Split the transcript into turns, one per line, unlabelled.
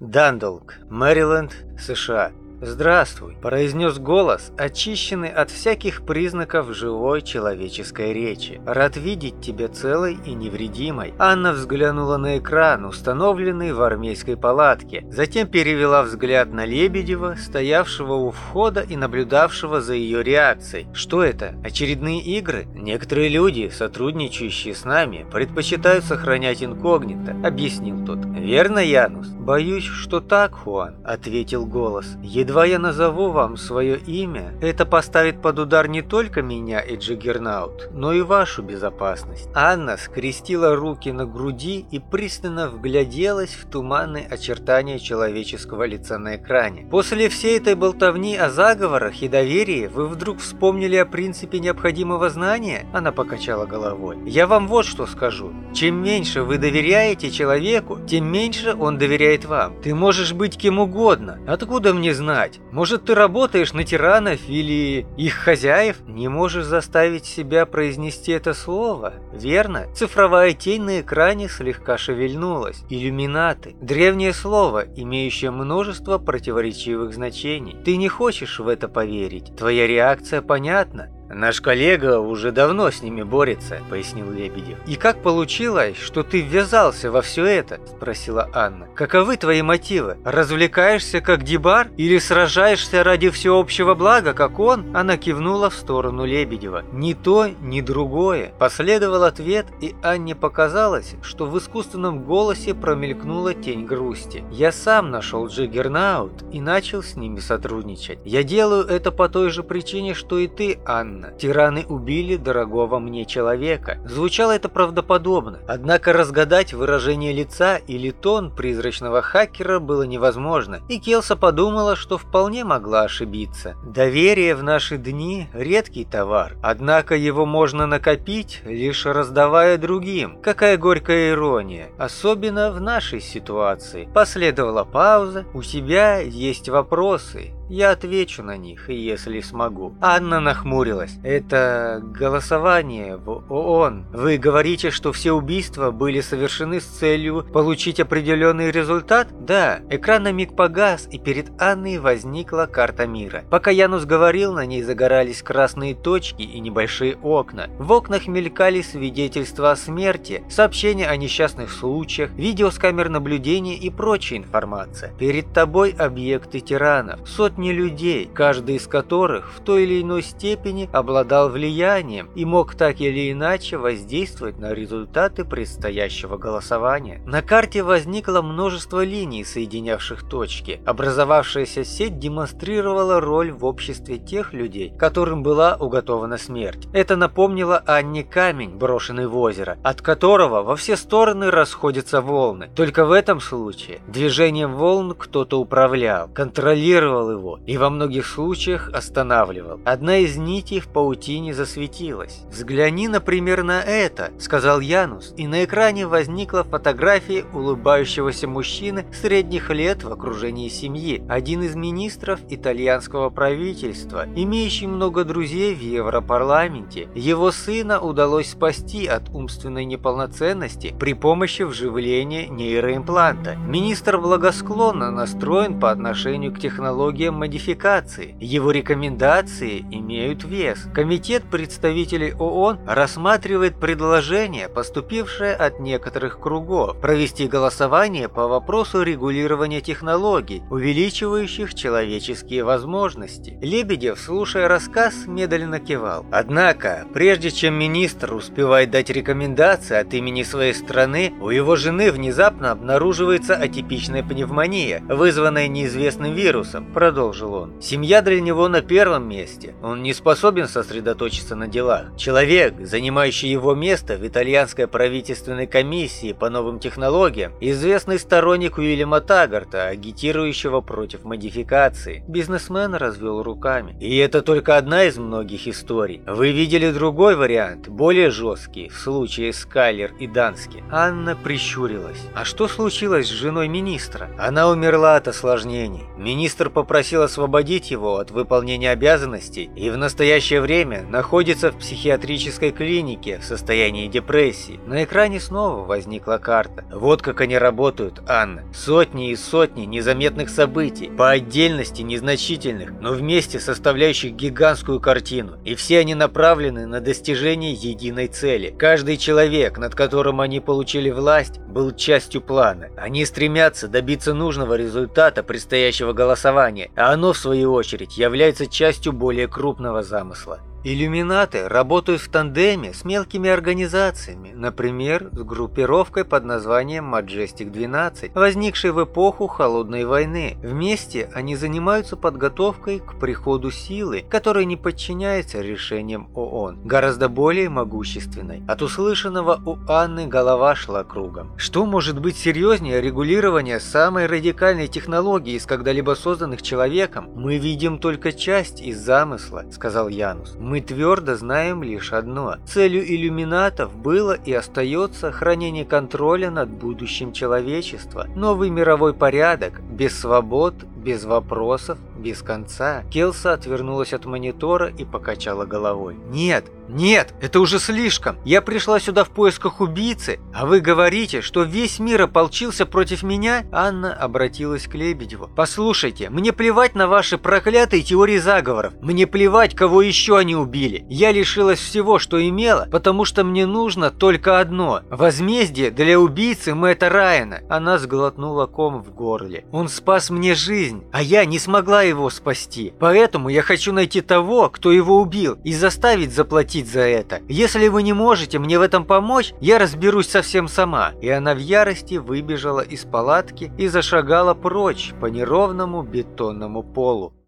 Дандолк, Мэриленд, США. «Здравствуй», – произнес голос, очищенный от всяких признаков живой человеческой речи. «Рад видеть тебя целой и невредимой». Анна взглянула на экран, установленный в армейской палатке, затем перевела взгляд на Лебедева, стоявшего у входа и наблюдавшего за ее реакцией. «Что это? Очередные игры? Некоторые люди, сотрудничающие с нами, предпочитают сохранять инкогнито», – объяснил тот. «Верно, Янус?» «Боюсь, что так, Хуан», – ответил голос. Я назову вам свое имя, это поставит под удар не только меня и Джиггернаут, но и вашу безопасность. Анна скрестила руки на груди и пристально вгляделась в туманные очертания человеческого лица на экране. После всей этой болтовни о заговорах и доверии вы вдруг вспомнили о принципе необходимого знания? Она покачала головой. Я вам вот что скажу. Чем меньше вы доверяете человеку, тем меньше он доверяет вам. Ты можешь быть кем угодно. Откуда мне знать? Знать. Может, ты работаешь на тиранов или их хозяев? Не можешь заставить себя произнести это слово, верно? Цифровая тень на экране слегка шевельнулась. Иллюминаты. Древнее слово, имеющее множество противоречивых значений. Ты не хочешь в это поверить. Твоя реакция понятна. «Наш коллега уже давно с ними борется», — пояснил Лебедев. «И как получилось, что ты ввязался во все это?» — спросила Анна. «Каковы твои мотивы? Развлекаешься как дебар или сражаешься ради всеобщего блага, как он?» Она кивнула в сторону Лебедева. «Ни то, ни другое». Последовал ответ, и Анне показалось, что в искусственном голосе промелькнула тень грусти. «Я сам нашел Джиггернаут и начал с ними сотрудничать. Я делаю это по той же причине, что и ты, Анна. Именно. Тираны убили дорогого мне человека. Звучало это правдоподобно. Однако разгадать выражение лица или тон призрачного хакера было невозможно, и Келса подумала, что вполне могла ошибиться. Доверие в наши дни – редкий товар, однако его можно накопить, лишь раздавая другим. Какая горькая ирония, особенно в нашей ситуации. Последовала пауза, у тебя есть вопросы, я отвечу на них, если смогу. Анна нахмурилась. Это голосование в ООН. Вы говорите, что все убийства были совершены с целью получить определенный результат? Да. Экран на миг погас, и перед Анной возникла карта мира. Пока Янус говорил, на ней загорались красные точки и небольшие окна. В окнах мелькали свидетельства о смерти, сообщения о несчастных случаях, видео с камер наблюдения и прочая информация. Перед тобой объекты тиранов. Сотни сотни людей, каждый из которых в той или иной степени обладал влиянием и мог так или иначе воздействовать на результаты предстоящего голосования. На карте возникло множество линий, соединявших точки. Образовавшаяся сеть демонстрировала роль в обществе тех людей, которым была уготована смерть. Это напомнило Анне камень, брошенный в озеро, от которого во все стороны расходятся волны. Только в этом случае движением волн кто-то управлял, контролировал его его и во многих случаях останавливал. Одна из нитей в паутине засветилась. «Взгляни, например, на это», — сказал Янус, и на экране возникла фотография улыбающегося мужчины средних лет в окружении семьи, один из министров итальянского правительства, имеющий много друзей в Европарламенте. Его сына удалось спасти от умственной неполноценности при помощи вживления нейроимпланта. Министр благосклонно настроен по отношению к технологиям модификации. Его рекомендации имеют вес. Комитет представителей ООН рассматривает предложение, поступившее от некоторых кругов, провести голосование по вопросу регулирования технологий, увеличивающих человеческие возможности. Лебедев, слушая рассказ, медленно кивал. Однако, прежде чем министр успевает дать рекомендации от имени своей страны, у его жены внезапно обнаруживается атипичная пневмония, вызванная неизвестным вирусом, продолжил продолжил он. «Семья для него на первом месте. Он не способен сосредоточиться на делах. Человек, занимающий его место в итальянской правительственной комиссии по новым технологиям, известный сторонник Уильяма Таггарта, агитирующего против модификации». Бизнесмен развел руками. «И это только одна из многих историй. Вы видели другой вариант, более жесткий, в случае Скайлер и Дански?» Анна прищурилась. «А что случилось с женой министра?» «Она умерла от осложнений. Министр попросил попросил освободить его от выполнения обязанностей и в настоящее время находится в психиатрической клинике в состоянии депрессии. На экране снова возникла карта. Вот как они работают, Анна. Сотни и сотни незаметных событий, по отдельности незначительных, но вместе составляющих гигантскую картину. И все они направлены на достижение единой цели. Каждый человек, над которым они получили власть, был частью плана. Они стремятся добиться нужного результата предстоящего голосования, а оно, в свою очередь, является частью более крупного замысла. Иллюминаты работают в тандеме с мелкими организациями, например, с группировкой под названием Majestic 12, возникшей в эпоху Холодной войны. Вместе они занимаются подготовкой к приходу силы, которая не подчиняется решениям ООН, гораздо более могущественной. От услышанного у Анны голова шла кругом. Что может быть серьезнее регулирования самой радикальной технологии из когда-либо созданных человеком? Мы видим только часть из замысла, сказал Янус. Мы твердо знаем лишь одно. Целью иллюминатов было и остается хранение контроля над будущим человечества. Новый мировой порядок, без свобод, без вопросов, без конца. Келса отвернулась от монитора и покачала головой. «Нет, нет, это уже слишком. Я пришла сюда в поисках убийцы, а вы говорите, что весь мир ополчился против меня?» Анна обратилась к Лебедеву. «Послушайте, мне плевать на ваши проклятые теории заговоров. Мне плевать, кого еще они убили. Я лишилась всего, что имела, потому что мне нужно только одно. Возмездие для убийцы Мэтта Райана». Она сглотнула ком в горле. «Он спас мне жизнь, а я не смогла его спасти. Поэтому я хочу найти того, кто его убил, и заставить заплатить за это. Если вы не можете мне в этом помочь, я разберусь совсем сама». И она в ярости выбежала из палатки и зашагала прочь по неровному бетонному полу.